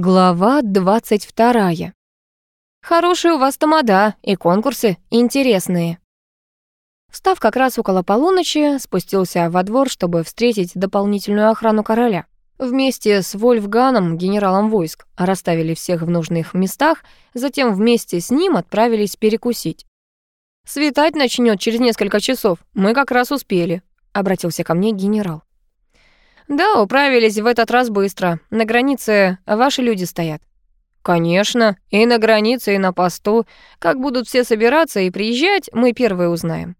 Глава 22. Хорошие у вас тамада и конкурсы интересные. Встав как раз около полуночи, спустился во двор, чтобы встретить дополнительную охрану короля. Вместе с Вольфганом, генералом войск, расставили всех в нужных местах, затем вместе с ним отправились перекусить. «Светать начнет через несколько часов, мы как раз успели», — обратился ко мне генерал. «Да, управились в этот раз быстро. На границе ваши люди стоят». «Конечно, и на границе, и на посту. Как будут все собираться и приезжать, мы первые узнаем».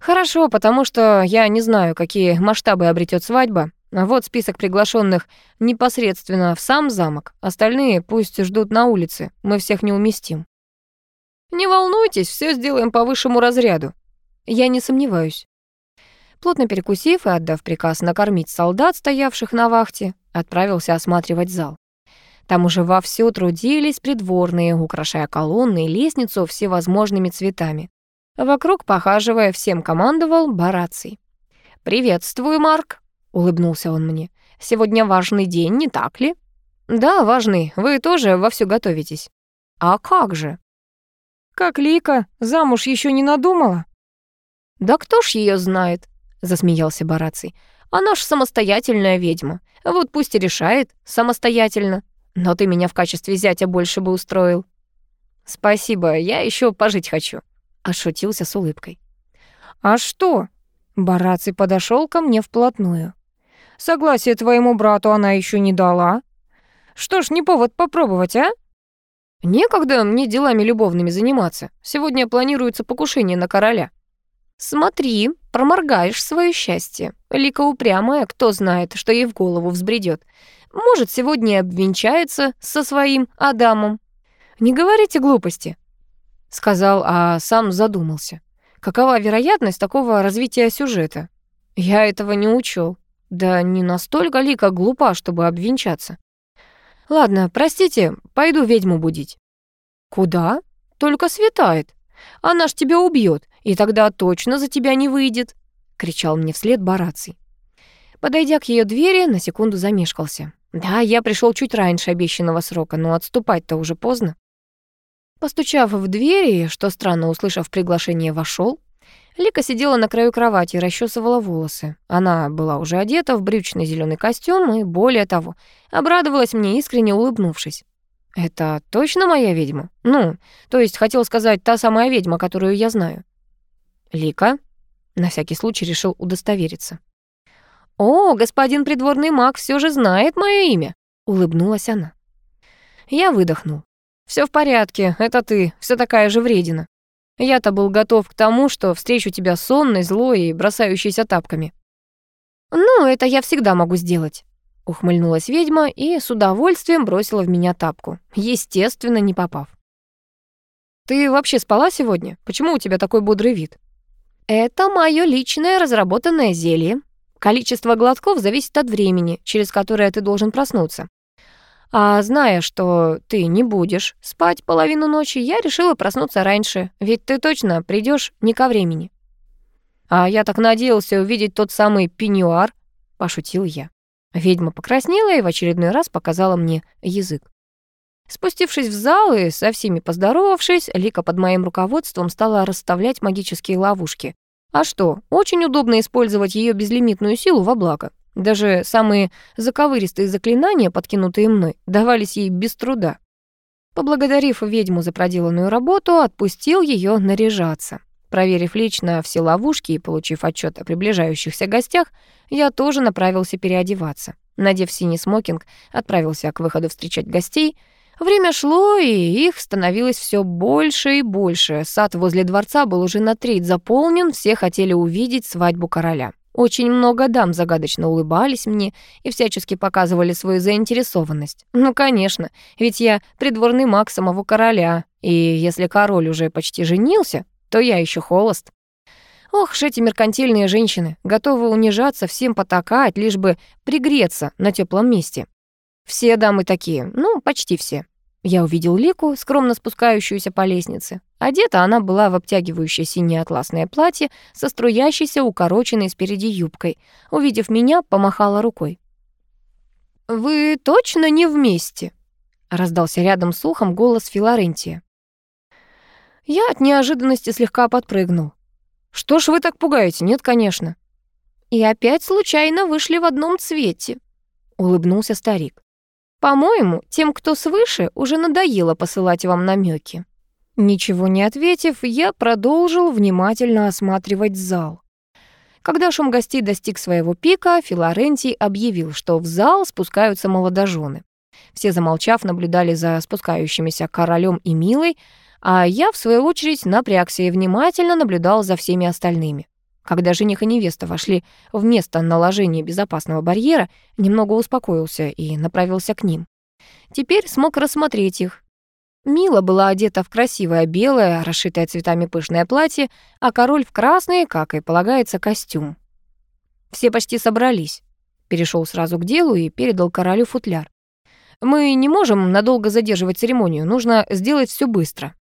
«Хорошо, потому что я не знаю, какие масштабы обретет свадьба. Вот список приглашенных непосредственно в сам замок. Остальные пусть ждут на улице, мы всех не уместим». «Не волнуйтесь, все сделаем по высшему разряду». «Я не сомневаюсь». Плотно перекусив и отдав приказ накормить солдат, стоявших на вахте, отправился осматривать зал. Там уже вовсю трудились придворные, украшая колонны и лестницу всевозможными цветами. Вокруг, похаживая, всем командовал Бараций. «Приветствую, Марк», — улыбнулся он мне. «Сегодня важный день, не так ли?» «Да, важный. Вы тоже вовсю готовитесь». «А как же?» «Как Лика, замуж еще не надумала?» «Да кто ж ее знает?» Засмеялся Бараций. Она ж самостоятельная ведьма. Вот пусть и решает самостоятельно. Но ты меня в качестве зятя больше бы устроил. Спасибо, я еще пожить хочу, ошутился с улыбкой. А что? Бараций подошел ко мне вплотную. Согласие твоему брату она еще не дала. Что ж, не повод попробовать, а? Некогда мне делами любовными заниматься. Сегодня планируется покушение на короля. Смотри, проморгаешь свое счастье. Лика упрямая, кто знает, что ей в голову взбредет. Может, сегодня обвенчается со своим Адамом. Не говорите глупости, сказал, а сам задумался. Какова вероятность такого развития сюжета? Я этого не учел. Да не настолько Лика глупа, чтобы обвенчаться. Ладно, простите, пойду ведьму будить. Куда? Только светает. Она ж тебя убьет и тогда точно за тебя не выйдет!» — кричал мне вслед Бараций. Подойдя к ее двери, на секунду замешкался. Да, я пришел чуть раньше обещанного срока, но отступать-то уже поздно. Постучав в дверь что странно, услышав приглашение, вошел. Лика сидела на краю кровати и расчесывала волосы. Она была уже одета в брючный зеленый костюм и, более того, обрадовалась мне, искренне улыбнувшись. «Это точно моя ведьма? Ну, то есть, хотел сказать, та самая ведьма, которую я знаю». «Лика?» На всякий случай решил удостовериться. «О, господин придворный маг все же знает мое имя», — улыбнулась она. Я выдохнул. Все в порядке, это ты, все такая же вредина. Я-то был готов к тому, что встречу тебя сонной, злой и бросающейся тапками». «Ну, это я всегда могу сделать», — ухмыльнулась ведьма и с удовольствием бросила в меня тапку, естественно, не попав. «Ты вообще спала сегодня? Почему у тебя такой бодрый вид?» Это мое личное разработанное зелье. Количество глотков зависит от времени, через которое ты должен проснуться. А зная, что ты не будешь спать половину ночи, я решила проснуться раньше, ведь ты точно придешь не ко времени. А я так надеялся увидеть тот самый пеньюар, пошутил я. Ведьма покраснела и в очередной раз показала мне язык. Спустившись в зал и со всеми поздоровавшись, Лика под моим руководством стала расставлять магические ловушки. А что, очень удобно использовать ее безлимитную силу во благо. Даже самые заковыристые заклинания, подкинутые мной, давались ей без труда. Поблагодарив ведьму за проделанную работу, отпустил ее наряжаться. Проверив лично все ловушки и получив отчет о приближающихся гостях, я тоже направился переодеваться. Надев синий смокинг, отправился к выходу встречать гостей — Время шло, и их становилось все больше и больше. Сад возле дворца был уже на треть заполнен, все хотели увидеть свадьбу короля. Очень много дам загадочно улыбались мне и всячески показывали свою заинтересованность. Ну, конечно, ведь я придворный маг самого короля, и если король уже почти женился, то я еще холост. Ох ж эти меркантильные женщины, готовы унижаться, всем потакать, лишь бы пригреться на теплом месте. Все дамы такие, ну, почти все. Я увидел Лику, скромно спускающуюся по лестнице. Одета она была в обтягивающее синее атласное платье со струящейся укороченной спереди юбкой. Увидев меня, помахала рукой. «Вы точно не вместе?» — раздался рядом с ухом голос Филарентия. Я от неожиданности слегка подпрыгнул. «Что ж вы так пугаете? Нет, конечно». «И опять случайно вышли в одном цвете», — улыбнулся старик. «По-моему, тем, кто свыше, уже надоело посылать вам намеки. Ничего не ответив, я продолжил внимательно осматривать зал. Когда шум гостей достиг своего пика, Филарентий объявил, что в зал спускаются молодожены. Все, замолчав, наблюдали за спускающимися королем и Милой, а я, в свою очередь, напрягся и внимательно наблюдал за всеми остальными. Когда жених и невеста вошли в место наложения безопасного барьера, немного успокоился и направился к ним. Теперь смог рассмотреть их. Мила была одета в красивое белое, расшитое цветами пышное платье, а король в красный, как и полагается, костюм. Все почти собрались. Перешел сразу к делу и передал королю футляр. «Мы не можем надолго задерживать церемонию, нужно сделать все быстро».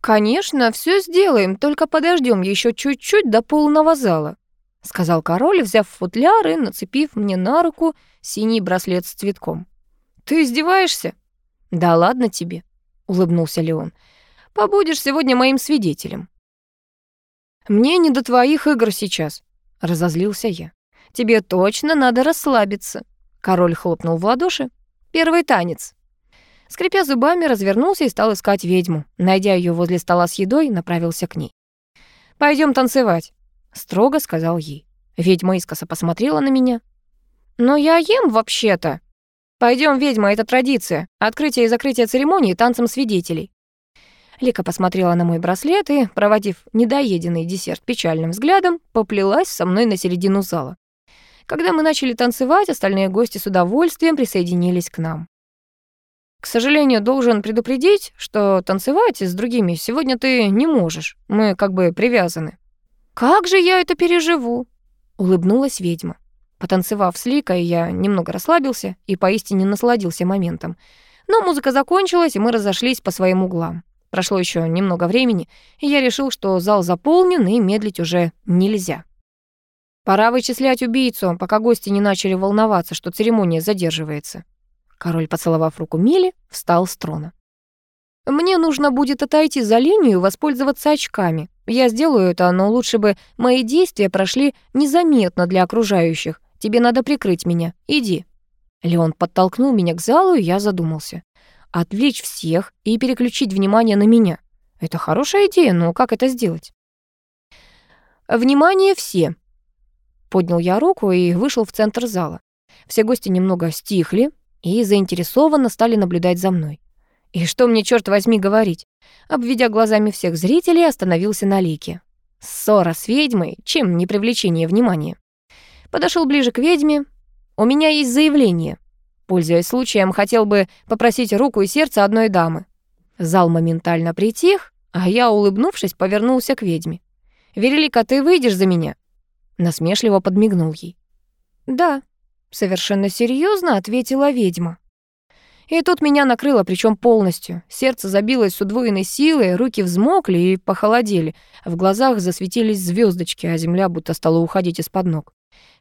«Конечно, все сделаем, только подождем еще чуть-чуть до полного зала», сказал король, взяв футляр и нацепив мне на руку синий браслет с цветком. «Ты издеваешься?» «Да ладно тебе», — улыбнулся Леон. «Побудешь сегодня моим свидетелем». «Мне не до твоих игр сейчас», — разозлился я. «Тебе точно надо расслабиться». Король хлопнул в ладоши. «Первый танец». Скрипя зубами, развернулся и стал искать ведьму. Найдя ее возле стола с едой, направился к ней. Пойдем танцевать», — строго сказал ей. Ведьма искоса посмотрела на меня. «Но я ем вообще-то». Пойдем, ведьма, это традиция. Открытие и закрытие церемонии танцем свидетелей». Лика посмотрела на мой браслет и, проводив недоеденный десерт печальным взглядом, поплелась со мной на середину зала. Когда мы начали танцевать, остальные гости с удовольствием присоединились к нам. К сожалению, должен предупредить, что танцевать с другими сегодня ты не можешь. Мы как бы привязаны. Как же я это переживу? улыбнулась ведьма. Потанцевав с Ликой, я немного расслабился и поистине насладился моментом. Но музыка закончилась, и мы разошлись по своим углам. Прошло еще немного времени, и я решил, что зал заполнен, и медлить уже нельзя. Пора вычислять убийцу, пока гости не начали волноваться, что церемония задерживается. Король, поцеловав руку Мили, встал с трона. «Мне нужно будет отойти за линию и воспользоваться очками. Я сделаю это, но лучше бы мои действия прошли незаметно для окружающих. Тебе надо прикрыть меня. Иди». Леон подтолкнул меня к залу, и я задумался. Отвлечь всех и переключить внимание на меня. Это хорошая идея, но как это сделать? «Внимание все!» Поднял я руку и вышел в центр зала. Все гости немного стихли, и заинтересованно стали наблюдать за мной. И что мне, черт возьми, говорить? Обведя глазами всех зрителей, остановился на лике. Ссора с ведьмой, чем не привлечение внимания. Подошел ближе к ведьме. У меня есть заявление. Пользуясь случаем, хотел бы попросить руку и сердце одной дамы. Зал моментально притих, а я, улыбнувшись, повернулся к ведьме. «Верелика, ты выйдешь за меня?» Насмешливо подмигнул ей. «Да», Совершенно серьезно ответила ведьма. И тут меня накрыло, причем полностью. Сердце забилось с удвоенной силой, руки взмокли и похолодели. В глазах засветились звездочки, а земля будто стала уходить из-под ног.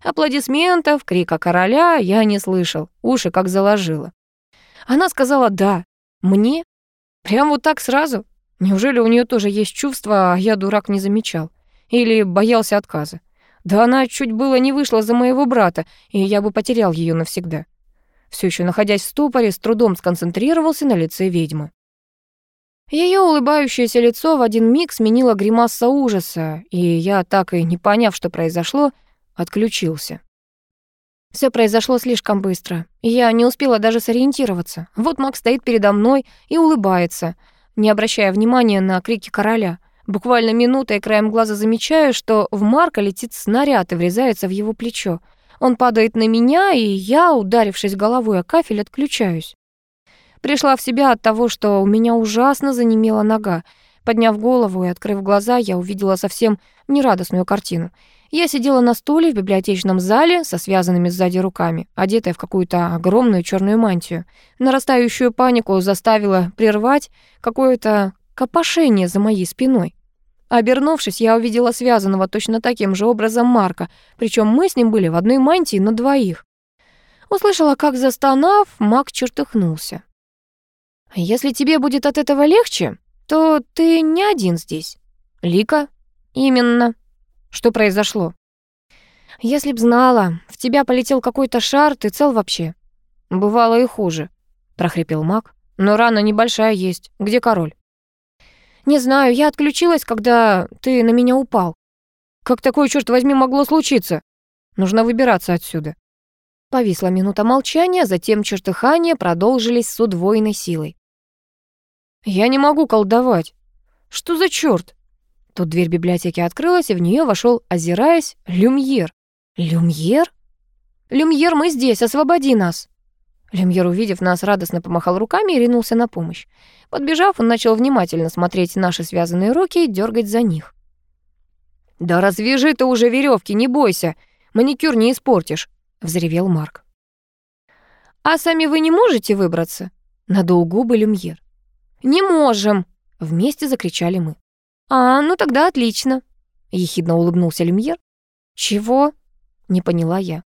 Аплодисментов, крика короля я не слышал, уши как заложило. Она сказала «да». Мне? Прям вот так сразу? Неужели у нее тоже есть чувства, а я, дурак, не замечал? Или боялся отказа? Да она чуть было не вышла за моего брата, и я бы потерял ее навсегда. Все еще находясь в ступоре, с трудом сконцентрировался на лице ведьмы. Ее улыбающееся лицо в один миг сменило гримаса ужаса, и я, так и не поняв, что произошло, отключился. Все произошло слишком быстро, я не успела даже сориентироваться. Вот Макс стоит передо мной и улыбается, не обращая внимания на крики короля — Буквально минутой краем глаза замечаю, что в Марка летит снаряд и врезается в его плечо. Он падает на меня, и я, ударившись головой о кафель, отключаюсь. Пришла в себя от того, что у меня ужасно занемела нога. Подняв голову и открыв глаза, я увидела совсем нерадостную картину. Я сидела на стуле в библиотечном зале со связанными сзади руками, одетая в какую-то огромную черную мантию. Нарастающую панику заставила прервать какое-то копошение за моей спиной. Обернувшись, я увидела связанного точно таким же образом Марка, причем мы с ним были в одной мантии на двоих. Услышала, как застонав, маг чертыхнулся. «Если тебе будет от этого легче, то ты не один здесь. Лика?» «Именно. Что произошло?» «Если б знала, в тебя полетел какой-то шар, ты цел вообще?» «Бывало и хуже», — прохрипел маг. «Но рана небольшая есть. Где король?» «Не знаю, я отключилась, когда ты на меня упал». «Как такое, черт возьми, могло случиться? Нужно выбираться отсюда». Повисла минута молчания, затем чертыхания продолжились с удвоенной силой. «Я не могу колдовать. Что за черт? Тут дверь библиотеки открылась, и в нее вошел, озираясь, Люмьер. «Люмьер? Люмьер, мы здесь, освободи нас!» Люмьер, увидев нас, радостно помахал руками и ринулся на помощь. Подбежав, он начал внимательно смотреть наши связанные руки и дергать за них. «Да развяжи ты уже веревки, не бойся! Маникюр не испортишь!» — взревел Марк. «А сами вы не можете выбраться?» — надул губы Люмьер. «Не можем!» — вместе закричали мы. «А, ну тогда отлично», — ехидно улыбнулся Люмьер. «Чего?» — не поняла я.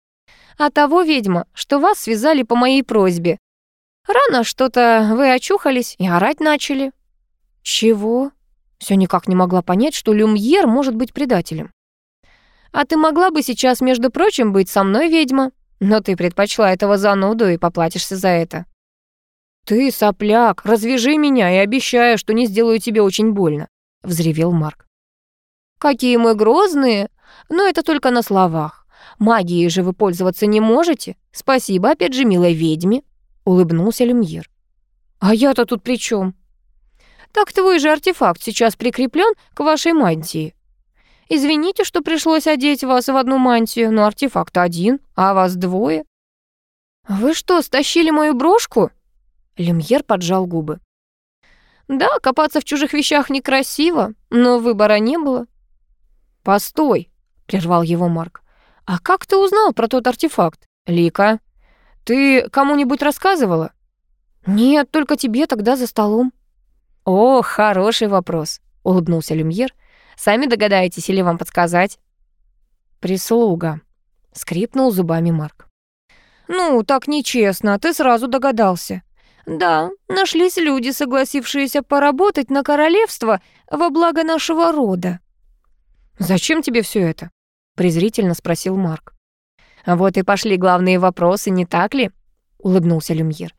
«А того, ведьма, что вас связали по моей просьбе. Рано что-то вы очухались и орать начали». «Чего?» Все никак не могла понять, что Люмьер может быть предателем. «А ты могла бы сейчас, между прочим, быть со мной, ведьма, но ты предпочла этого зануду и поплатишься за это». «Ты, сопляк, развяжи меня и обещаю, что не сделаю тебе очень больно. — взревел Марк. «Какие мы грозные! Но это только на словах. Магией же вы пользоваться не можете. Спасибо, опять же, милой ведьме», — улыбнулся Люмьер. «А я-то тут при чем? «Так твой же артефакт сейчас прикреплен к вашей мантии. Извините, что пришлось одеть вас в одну мантию, но артефакт один, а вас двое». «Вы что, стащили мою брошку?» Люмьер поджал губы. Да, копаться в чужих вещах некрасиво, но выбора не было. «Постой», — прервал его Марк. «А как ты узнал про тот артефакт, Лика? Ты кому-нибудь рассказывала?» «Нет, только тебе тогда за столом». «О, хороший вопрос», — улыбнулся Люмьер. «Сами догадаетесь или вам подсказать?» «Прислуга», — скрипнул зубами Марк. «Ну, так нечестно, ты сразу догадался. Да, нашлись люди, согласившиеся поработать на королевство во благо нашего рода. «Зачем тебе все это?» — презрительно спросил Марк. «Вот и пошли главные вопросы, не так ли?» — улыбнулся Люмьер.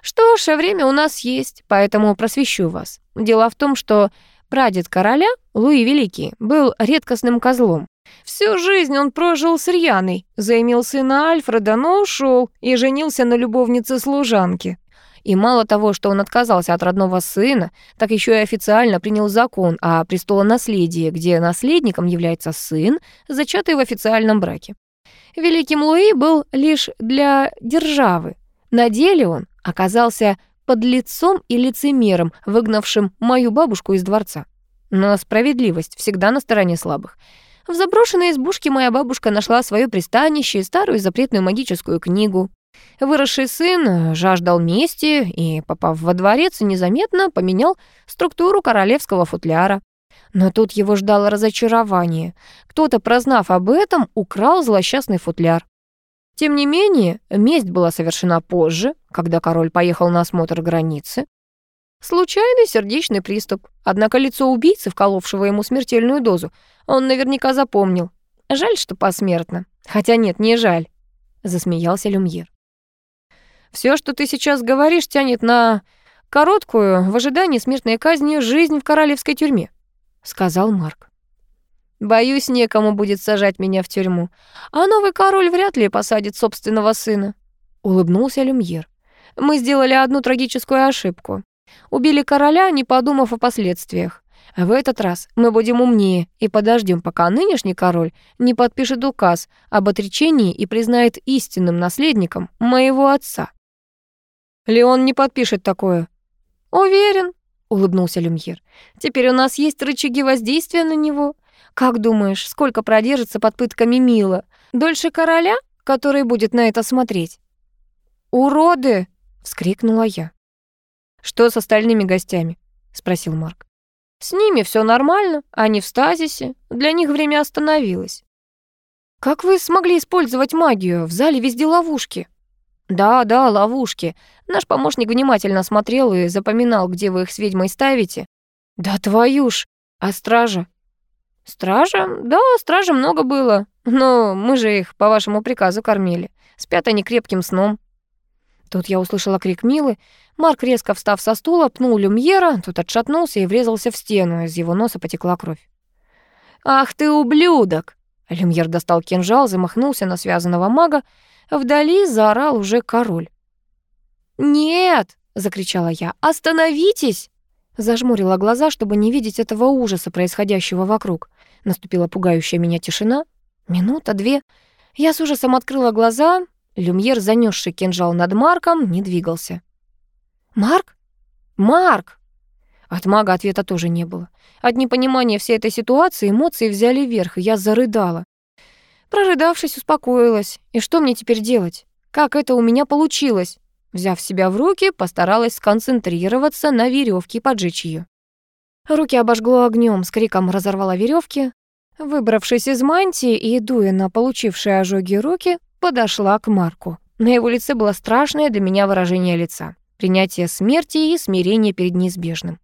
«Что ж, время у нас есть, поэтому просвещу вас. Дело в том, что прадед короля, Луи Великий, был редкостным козлом. Всю жизнь он прожил с Рьяной, заимел сына Альфреда, но ушел и женился на любовнице служанки. И мало того, что он отказался от родного сына, так еще и официально принял закон о престолонаследии, где наследником является сын, зачатый в официальном браке. Великим Луи был лишь для державы. На деле он оказался под лицом и лицемером, выгнавшим мою бабушку из дворца. Но справедливость всегда на стороне слабых. В заброшенной избушке моя бабушка нашла свое пристанище и старую запретную магическую книгу. Выросший сын жаждал мести и, попав во дворец, незаметно поменял структуру королевского футляра. Но тут его ждало разочарование. Кто-то, прознав об этом, украл злосчастный футляр. Тем не менее, месть была совершена позже, когда король поехал на осмотр границы. Случайный сердечный приступ. Однако лицо убийцы, вколовшего ему смертельную дозу, он наверняка запомнил. Жаль, что посмертно. Хотя нет, не жаль, засмеялся Люмьер. Все, что ты сейчас говоришь, тянет на короткую, в ожидании смертной казни, жизнь в королевской тюрьме», — сказал Марк. «Боюсь, некому будет сажать меня в тюрьму, а новый король вряд ли посадит собственного сына», — улыбнулся Люмьер. «Мы сделали одну трагическую ошибку. Убили короля, не подумав о последствиях. В этот раз мы будем умнее и подождем, пока нынешний король не подпишет указ об отречении и признает истинным наследником моего отца. Леон не подпишет такое». «Уверен», — улыбнулся Люмьер. «Теперь у нас есть рычаги воздействия на него. Как думаешь, сколько продержится под пытками Мила? Дольше короля, который будет на это смотреть?» «Уроды!» — вскрикнула я. «Что с остальными гостями?» — спросил Марк. «С ними все нормально, они в стазисе, для них время остановилось». «Как вы смогли использовать магию? В зале везде ловушки». «Да, да, ловушки. Наш помощник внимательно смотрел и запоминал, где вы их с ведьмой ставите». «Да твою ж! А стража?» «Стража? Да, стража много было. Но мы же их по вашему приказу кормили. Спят они крепким сном». Тут я услышала крик Милы. Марк, резко встав со стула, пнул Люмьера, тут отшатнулся и врезался в стену, из его носа потекла кровь. «Ах ты, ублюдок!» Люмьер достал кинжал, замахнулся на связанного мага. Вдали заорал уже король. «Нет!» — закричала я. «Остановитесь!» Зажмурила глаза, чтобы не видеть этого ужаса, происходящего вокруг. Наступила пугающая меня тишина. Минута, две. Я с ужасом открыла глаза. Люмьер, занесший кинжал над Марком, не двигался. «Марк? Марк!» От мага ответа тоже не было. От непонимания всей этой ситуации эмоции взяли верх, и я зарыдала. Прорыдавшись, успокоилась. И что мне теперь делать? Как это у меня получилось? Взяв себя в руки, постаралась сконцентрироваться на веревке и поджечь ее. Руки обожгло огнем, с криком разорвала веревки. Выбравшись из мантии и дуя на получившие ожоги руки, подошла к Марку. На его лице было страшное для меня выражение лица. Принятие смерти и смирение перед неизбежным.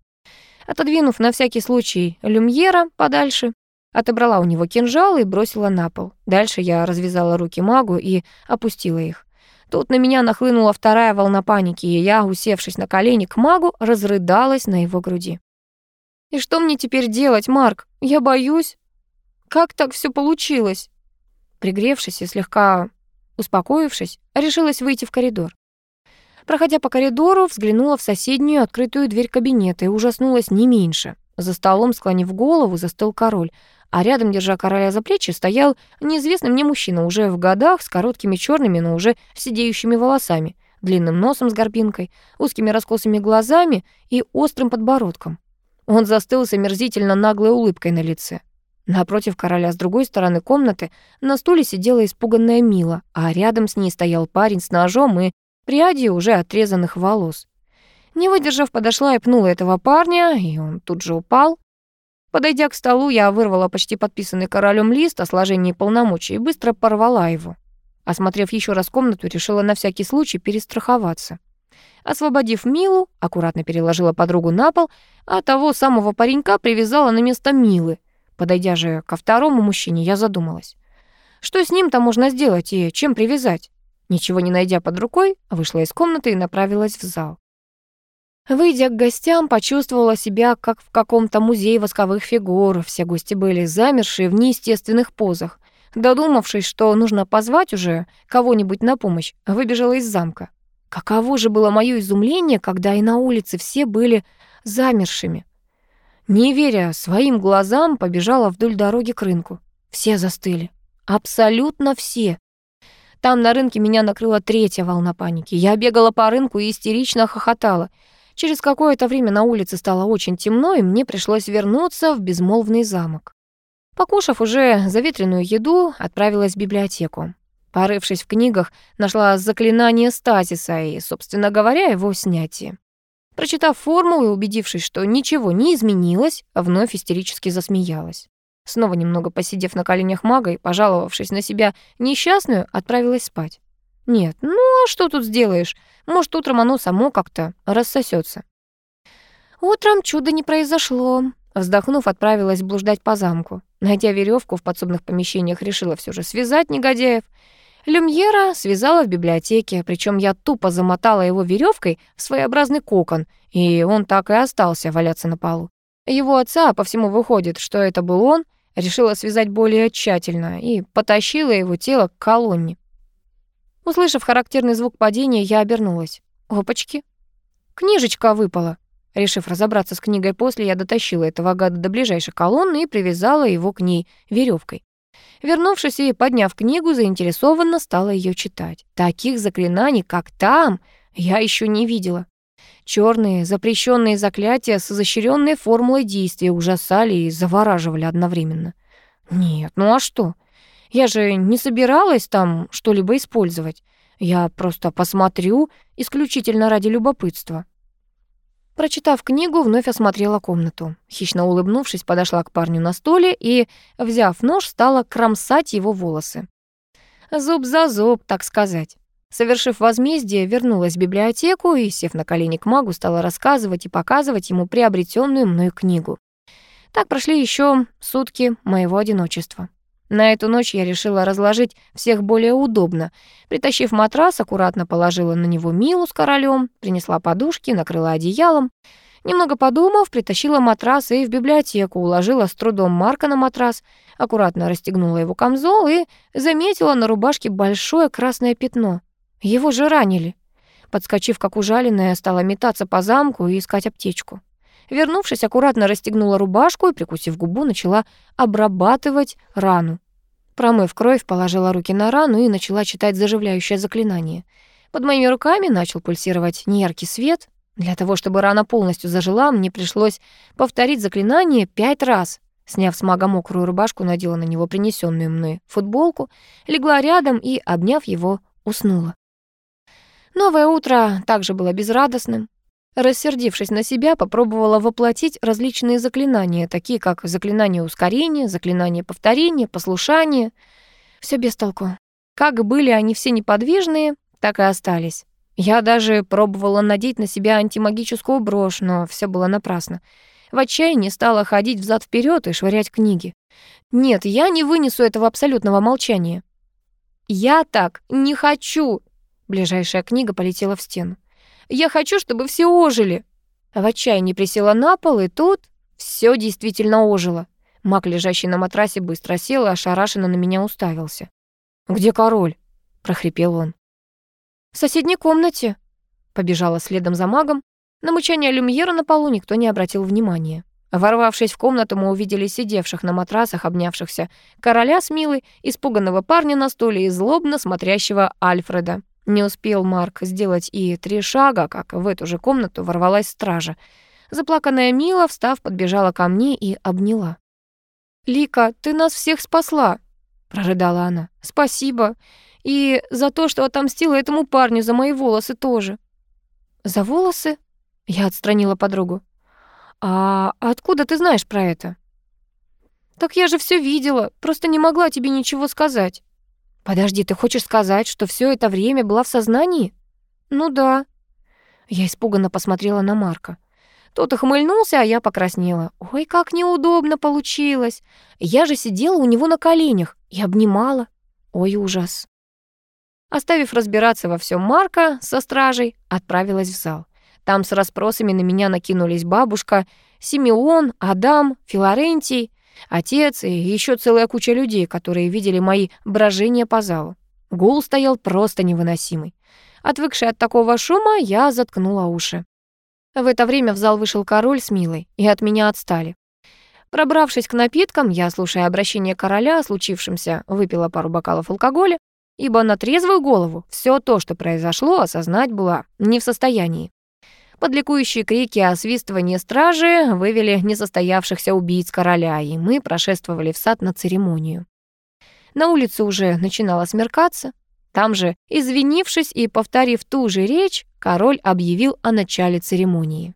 Отодвинув на всякий случай люмьера подальше, отобрала у него кинжал и бросила на пол. Дальше я развязала руки магу и опустила их. Тут на меня нахлынула вторая волна паники, и я, усевшись на колени к магу, разрыдалась на его груди. «И что мне теперь делать, Марк? Я боюсь. Как так все получилось?» Пригревшись и слегка успокоившись, решилась выйти в коридор. Проходя по коридору, взглянула в соседнюю открытую дверь кабинета и ужаснулась не меньше. За столом, склонив голову, застыл король, а рядом, держа короля за плечи, стоял неизвестный мне мужчина, уже в годах, с короткими черными, но уже сидеющими волосами, длинным носом с горбинкой, узкими раскосыми глазами и острым подбородком. Он застыл с омерзительно наглой улыбкой на лице. Напротив короля с другой стороны комнаты на стуле сидела испуганная Мила, а рядом с ней стоял парень с ножом и пряди уже отрезанных волос. Не выдержав, подошла и пнула этого парня, и он тут же упал. Подойдя к столу, я вырвала почти подписанный королем лист о сложении полномочий и быстро порвала его. Осмотрев еще раз комнату, решила на всякий случай перестраховаться. Освободив Милу, аккуратно переложила подругу на пол, а того самого паренька привязала на место Милы. Подойдя же ко второму мужчине, я задумалась. Что с ним-то можно сделать и чем привязать? Ничего не найдя под рукой, вышла из комнаты и направилась в зал. Выйдя к гостям, почувствовала себя как в каком-то музее восковых фигур. Все гости были замершие в неестественных позах. Додумавшись, что нужно позвать уже кого-нибудь на помощь, выбежала из замка. Каково же было мое изумление, когда и на улице все были замершими. Не веря своим глазам, побежала вдоль дороги к рынку. Все застыли. Абсолютно все. Там на рынке меня накрыла третья волна паники. Я бегала по рынку и истерично хохотала. Через какое-то время на улице стало очень темно, и мне пришлось вернуться в безмолвный замок. Покушав уже заветренную еду, отправилась в библиотеку. Порывшись в книгах, нашла заклинание стазиса и, собственно говоря, его снятие. Прочитав формулу и убедившись, что ничего не изменилось, вновь истерически засмеялась. Снова немного посидев на коленях мага и пожаловавшись на себя несчастную, отправилась спать. Нет, ну а что тут сделаешь? Может, утром оно само как-то рассосется. Утром чуда не произошло. Вздохнув, отправилась блуждать по замку. Найдя веревку в подсобных помещениях, решила все же связать негодяев. Люмьера связала в библиотеке, причем я тупо замотала его веревкой в своеобразный кокон, и он так и остался валяться на полу. Его отца, по всему выходит, что это был он, решила связать более тщательно и потащила его тело к колонне. Услышав характерный звук падения, я обернулась. Опачки. Книжечка выпала. Решив разобраться с книгой после, я дотащила этого гада до ближайшей колонны и привязала его к ней веревкой. Вернувшись и подняв книгу, заинтересованно стала ее читать. Таких заклинаний, как там, я еще не видела. Черные запрещенные заклятия с изощренной формулой действия ужасали и завораживали одновременно. Нет, ну а что? Я же не собиралась там что-либо использовать. Я просто посмотрю исключительно ради любопытства. Прочитав книгу, вновь осмотрела комнату. Хищно улыбнувшись, подошла к парню на столе и, взяв нож, стала кромсать его волосы. Зуб за зуб, так сказать. Совершив возмездие, вернулась в библиотеку и, сев на колени к магу, стала рассказывать и показывать ему приобретенную мной книгу. Так прошли еще сутки моего одиночества. На эту ночь я решила разложить всех более удобно. Притащив матрас, аккуратно положила на него Милу с королем, принесла подушки, накрыла одеялом. Немного подумав, притащила матрас и в библиотеку, уложила с трудом Марка на матрас, аккуратно расстегнула его камзол и заметила на рубашке большое красное пятно. Его же ранили. Подскочив, как ужаленная, стала метаться по замку и искать аптечку. Вернувшись, аккуратно расстегнула рубашку и, прикусив губу, начала обрабатывать рану. Промыв кровь, положила руки на рану и начала читать заживляющее заклинание. Под моими руками начал пульсировать неяркий свет. Для того, чтобы рана полностью зажила, мне пришлось повторить заклинание пять раз. Сняв с мага мокрую рубашку, надела на него принесенную мной футболку, легла рядом и, обняв его, уснула. Новое утро также было безрадостным. Рассердившись на себя, попробовала воплотить различные заклинания, такие как заклинание ускорения, заклинание повторения, послушание. Все без толку. Как были они все неподвижные, так и остались. Я даже пробовала надеть на себя антимагическую брошь, но все было напрасно. В отчаянии стала ходить взад вперед и швырять книги. Нет, я не вынесу этого абсолютного молчания. «Я так не хочу!» Ближайшая книга полетела в стену. Я хочу, чтобы все ожили». В отчаянии присела на пол, и тут все действительно ожило. Маг, лежащий на матрасе, быстро сел и ошарашенно на меня уставился. «Где король?» — прохрипел он. «В соседней комнате», — побежала следом за магом. На мычание люмьера на полу никто не обратил внимания. Ворвавшись в комнату, мы увидели сидевших на матрасах, обнявшихся, короля с Милой, испуганного парня на стуле и злобно смотрящего Альфреда. Не успел Марк сделать и три шага, как в эту же комнату ворвалась стража. Заплаканная Мила, встав, подбежала ко мне и обняла. «Лика, ты нас всех спасла!» — прорыдала она. «Спасибо. И за то, что отомстила этому парню, за мои волосы тоже». «За волосы?» — я отстранила подругу. «А откуда ты знаешь про это?» «Так я же все видела, просто не могла тебе ничего сказать». «Подожди, ты хочешь сказать, что все это время была в сознании?» «Ну да». Я испуганно посмотрела на Марка. Тот ухмыльнулся, а я покраснела. Ой, как неудобно получилось. Я же сидела у него на коленях и обнимала. Ой, ужас. Оставив разбираться во всем Марка со стражей, отправилась в зал. Там с расспросами на меня накинулись бабушка, Симеон, Адам, Филарентий — Отец и еще целая куча людей, которые видели мои брожения по залу. Гул стоял просто невыносимый. Отвыкшая от такого шума, я заткнула уши. В это время в зал вышел король с Милой, и от меня отстали. Пробравшись к напиткам, я, слушая обращение короля о случившемся, выпила пару бокалов алкоголя, ибо на трезвую голову все то, что произошло, осознать была не в состоянии. Под крики о свистывании стражи вывели несостоявшихся убийц короля, и мы прошествовали в сад на церемонию. На улице уже начинало смеркаться. Там же, извинившись и повторив ту же речь, король объявил о начале церемонии.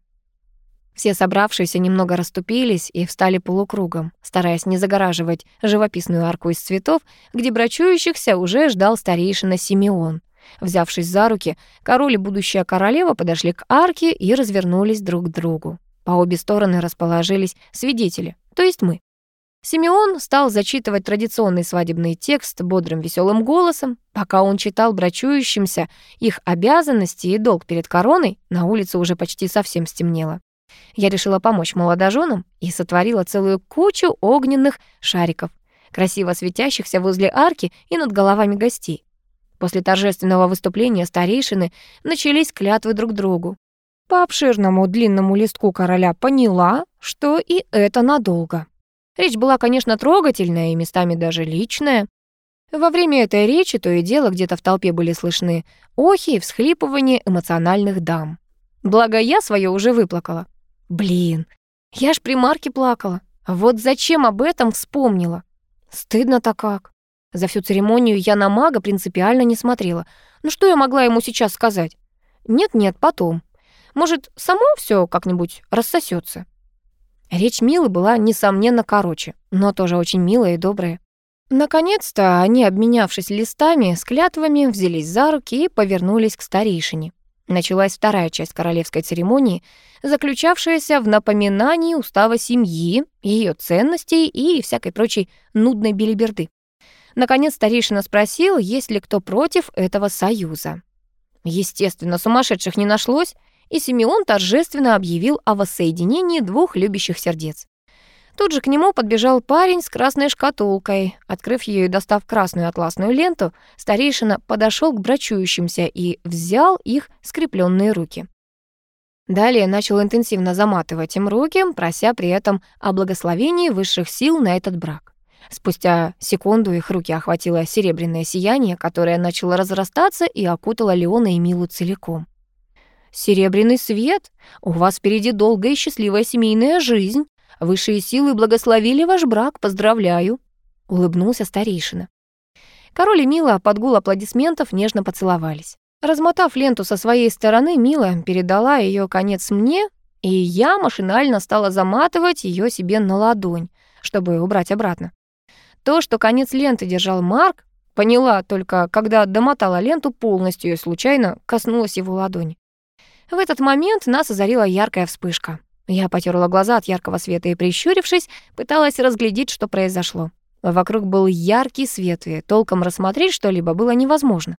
Все собравшиеся немного расступились и встали полукругом, стараясь не загораживать живописную арку из цветов, где брачующихся уже ждал старейшина Симеон. Взявшись за руки, король и будущая королева подошли к арке и развернулись друг к другу. По обе стороны расположились свидетели, то есть мы. Симеон стал зачитывать традиционный свадебный текст бодрым веселым голосом. Пока он читал брачующимся их обязанности и долг перед короной, на улице уже почти совсем стемнело. Я решила помочь молодоженам и сотворила целую кучу огненных шариков, красиво светящихся возле арки и над головами гостей. После торжественного выступления старейшины начались клятвы друг другу. По обширному длинному листку короля поняла, что и это надолго. Речь была, конечно, трогательная и местами даже личная. Во время этой речи то и дело где-то в толпе были слышны охи и всхлипывания эмоциональных дам. Благо, я свое уже выплакала. Блин, я ж при Марке плакала. Вот зачем об этом вспомнила? Стыдно-то как. За всю церемонию я на мага принципиально не смотрела. Ну что я могла ему сейчас сказать? Нет-нет, потом. Может, само все как-нибудь рассосется. Речь Милы была, несомненно, короче, но тоже очень милая и добрая. Наконец-то они, обменявшись листами с клятвами, взялись за руки и повернулись к старейшине. Началась вторая часть королевской церемонии, заключавшаяся в напоминании устава семьи, ее ценностей и всякой прочей нудной билиберды. Наконец старейшина спросил, есть ли кто против этого союза. Естественно, сумасшедших не нашлось, и Симеон торжественно объявил о воссоединении двух любящих сердец. Тут же к нему подбежал парень с красной шкатулкой. Открыв ее и достав красную атласную ленту, старейшина подошел к брачующимся и взял их скрепленные руки. Далее начал интенсивно заматывать им руки, прося при этом о благословении высших сил на этот брак. Спустя секунду их руки охватило серебряное сияние, которое начало разрастаться и окутало Леона и Милу целиком. «Серебряный свет! У вас впереди долгая и счастливая семейная жизнь!» Высшие силы благословили ваш брак, поздравляю», — улыбнулся старейшина. Король и Мила под гул аплодисментов нежно поцеловались. Размотав ленту со своей стороны, Мила передала ее конец мне, и я машинально стала заматывать ее себе на ладонь, чтобы убрать обратно. То, что конец ленты держал Марк, поняла только, когда домотала ленту полностью и случайно коснулась его ладони. В этот момент нас озарила яркая вспышка. Я потерла глаза от яркого света и, прищурившись, пыталась разглядеть, что произошло. Вокруг был яркий свет, и толком рассмотреть что-либо было невозможно.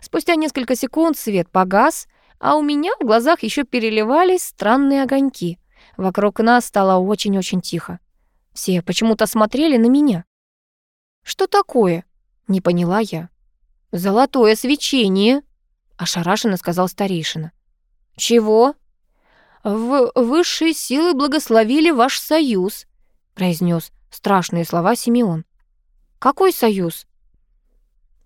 Спустя несколько секунд свет погас, а у меня в глазах еще переливались странные огоньки. Вокруг нас стало очень-очень тихо. Все почему-то смотрели на меня. «Что такое?» — не поняла я. «Золотое свечение», — ошарашенно сказал старейшина. «Чего?» «В высшие силы благословили ваш союз», — произнес страшные слова Симеон. «Какой союз?»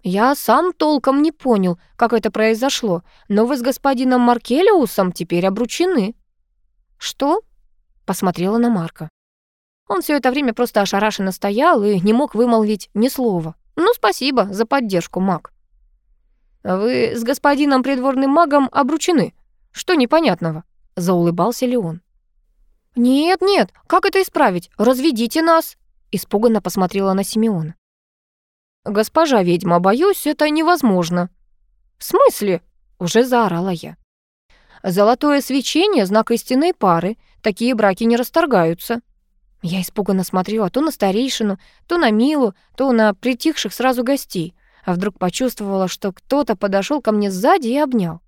«Я сам толком не понял, как это произошло, но вы с господином Маркелиусом теперь обручены». «Что?» — посмотрела на Марка. Он все это время просто ошарашенно стоял и не мог вымолвить ни слова. «Ну, спасибо за поддержку, маг». «Вы с господином придворным магом обручены. Что непонятного?» заулыбался Леон. «Нет, нет, как это исправить? Разведите нас!» Испуганно посмотрела на Симеона. «Госпожа ведьма, боюсь, это невозможно». «В смысле?» — уже заорала я. «Золотое свечение — знак истинной пары. Такие браки не расторгаются». Я испуганно смотрела то на старейшину, то на Милу, то на притихших сразу гостей, а вдруг почувствовала, что кто-то подошел ко мне сзади и обнял.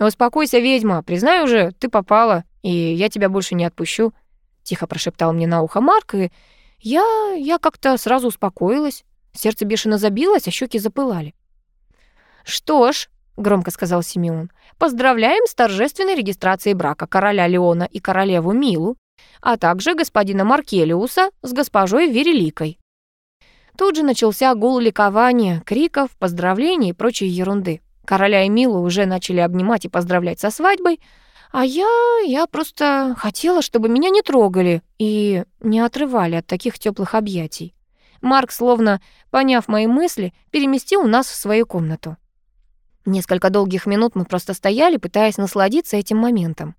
«Успокойся, ведьма, признай уже, ты попала, и я тебя больше не отпущу», — тихо прошептал мне на ухо Марк, и я, я как-то сразу успокоилась. Сердце бешено забилось, а щеки запылали. «Что ж», — громко сказал Симеон, «поздравляем с торжественной регистрацией брака короля Леона и королеву Милу, а также господина Маркелиуса с госпожой Вереликой». Тут же начался гул ликования, криков, поздравлений и прочей ерунды. Короля и Милу уже начали обнимать и поздравлять со свадьбой, а я... я просто хотела, чтобы меня не трогали и не отрывали от таких теплых объятий. Марк, словно поняв мои мысли, переместил нас в свою комнату. Несколько долгих минут мы просто стояли, пытаясь насладиться этим моментом.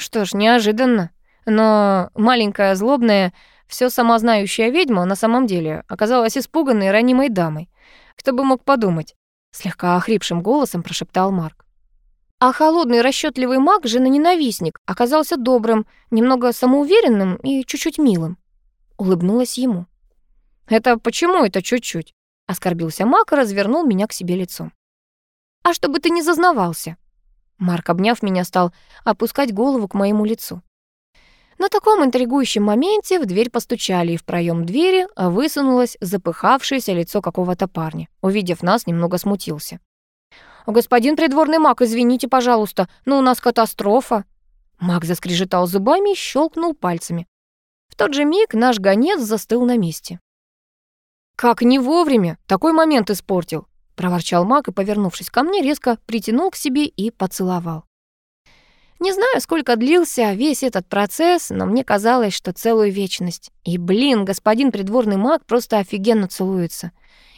Что ж, неожиданно. Но маленькая злобная, все самознающая ведьма на самом деле оказалась испуганной и ранимой дамой. Кто бы мог подумать. Слегка охрипшим голосом прошептал Марк. А холодный расчетливый маг, жена-ненавистник, оказался добрым, немного самоуверенным и чуть-чуть милым. Улыбнулась ему. «Это почему это чуть-чуть?» Оскорбился маг и развернул меня к себе лицом. «А чтобы ты не зазнавался». Марк, обняв меня, стал опускать голову к моему лицу. На таком интригующем моменте в дверь постучали, и в проем двери высунулось запыхавшееся лицо какого-то парня. Увидев нас, немного смутился. «Господин придворный маг, извините, пожалуйста, но у нас катастрофа». Маг заскрежетал зубами и щелкнул пальцами. В тот же миг наш гонец застыл на месте. «Как не вовремя! Такой момент испортил!» — проворчал маг и, повернувшись ко мне, резко притянул к себе и поцеловал. Не знаю, сколько длился весь этот процесс, но мне казалось, что целую вечность. И, блин, господин придворный маг просто офигенно целуется.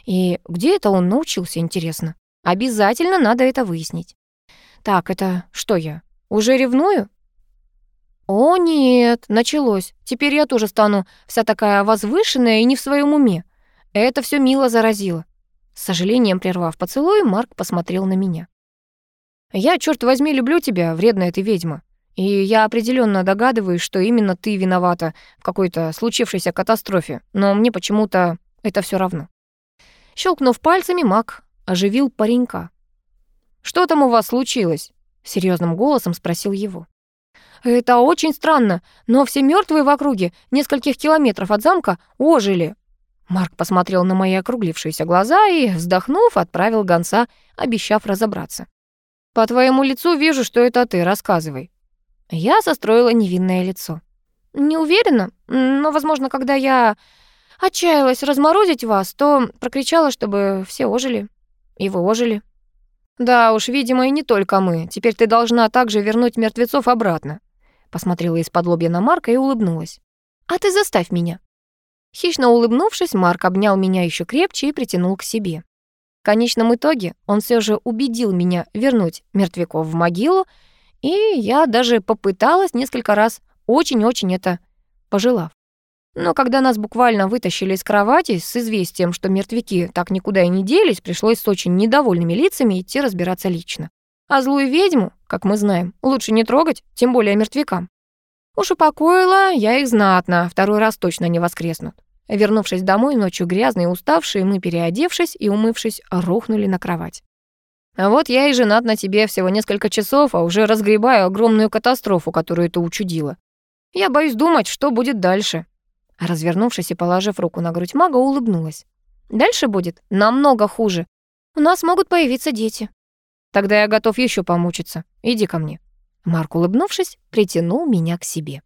И где это он научился, интересно? Обязательно надо это выяснить. Так, это что я? Уже ревную? О нет, началось. Теперь я тоже стану вся такая возвышенная и не в своем уме. Это все мило заразило. С сожалением прервав поцелуй, Марк посмотрел на меня. «Я, черт возьми, люблю тебя, вредная ты ведьма. И я определенно догадываюсь, что именно ты виновата в какой-то случившейся катастрофе, но мне почему-то это все равно». Щелкнув пальцами, Мак оживил паренька. «Что там у вас случилось?» — серьезным голосом спросил его. «Это очень странно, но все мертвые в округе, нескольких километров от замка, ожили». Марк посмотрел на мои округлившиеся глаза и, вздохнув, отправил гонца, обещав разобраться. «По твоему лицу вижу, что это ты, рассказывай». Я состроила невинное лицо. «Не уверена, но, возможно, когда я отчаялась разморозить вас, то прокричала, чтобы все ожили. И вы ожили». «Да уж, видимо, и не только мы. Теперь ты должна также вернуть мертвецов обратно». Посмотрела из-под лобья на Марка и улыбнулась. «А ты заставь меня». Хищно улыбнувшись, Марк обнял меня еще крепче и притянул к себе. В конечном итоге он все же убедил меня вернуть мертвяков в могилу, и я даже попыталась несколько раз, очень-очень это пожелав. Но когда нас буквально вытащили из кровати с известием, что мертвяки так никуда и не делись, пришлось с очень недовольными лицами идти разбираться лично. А злую ведьму, как мы знаем, лучше не трогать, тем более мертвякам. Уж упокоила я их знатно, второй раз точно не воскреснут. Вернувшись домой ночью грязные и уставшие, мы, переодевшись и умывшись, рухнули на кровать. А вот я и женат на тебе всего несколько часов, а уже разгребаю огромную катастрофу, которую ты учудила. Я боюсь думать, что будет дальше». Развернувшись и положив руку на грудь мага, улыбнулась. «Дальше будет намного хуже. У нас могут появиться дети». «Тогда я готов еще помучиться. Иди ко мне». Марк, улыбнувшись, притянул меня к себе.